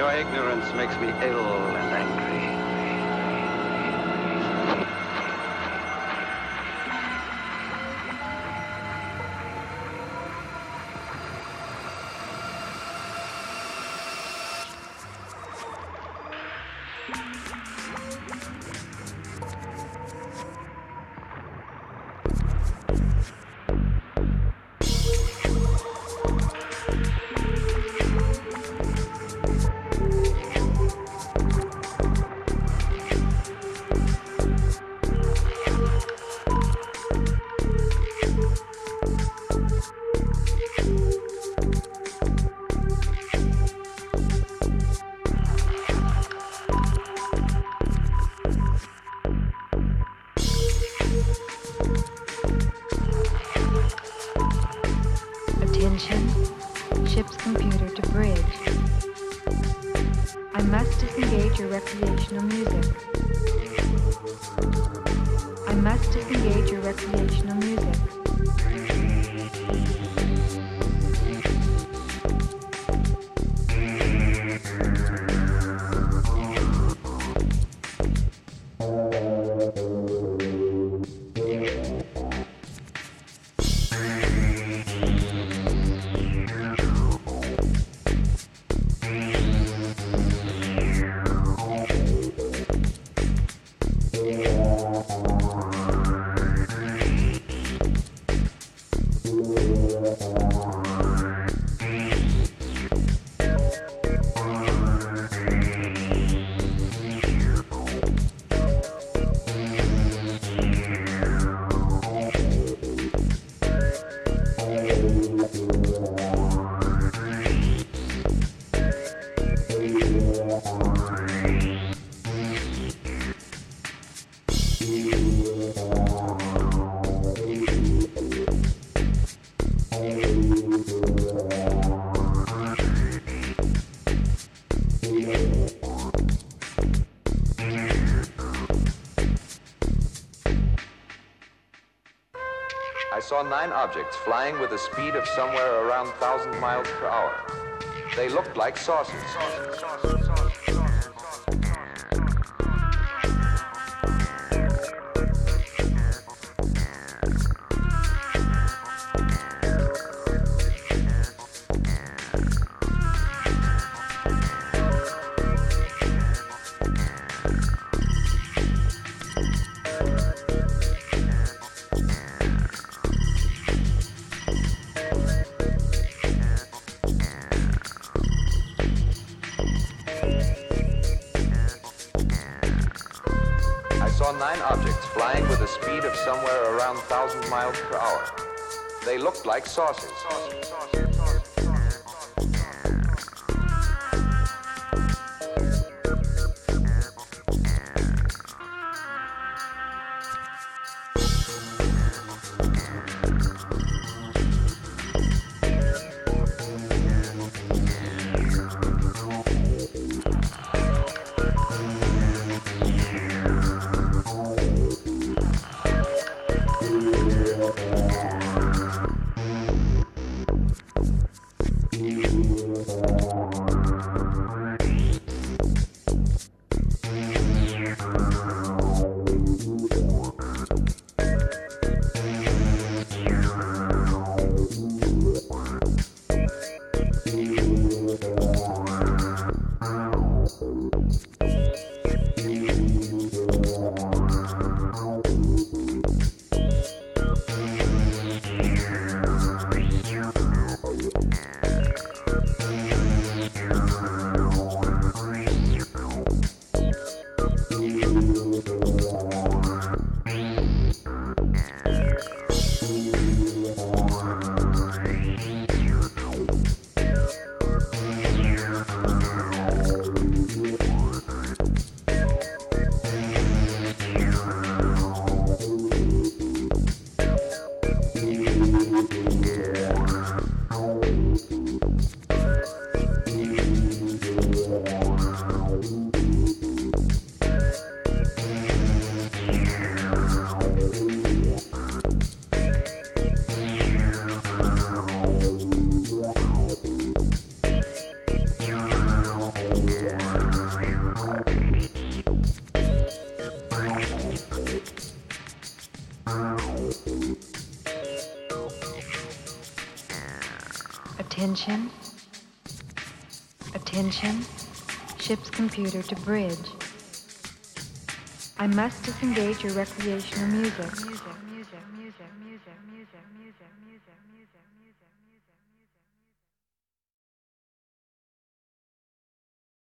Your ignorance makes me ill and angry. Ship's computer to bridge. I must disengage your recreational music. I must disengage your recreational music. Yeah. I saw nine objects flying with a speed of somewhere around 1,000 miles per hour. They looked like saucers. I saw nine objects flying with a speed of somewhere around 1,000 miles per hour. They looked like saucers. Attention. Attention. Ship's computer to bridge. I must disengage your recreational music. music.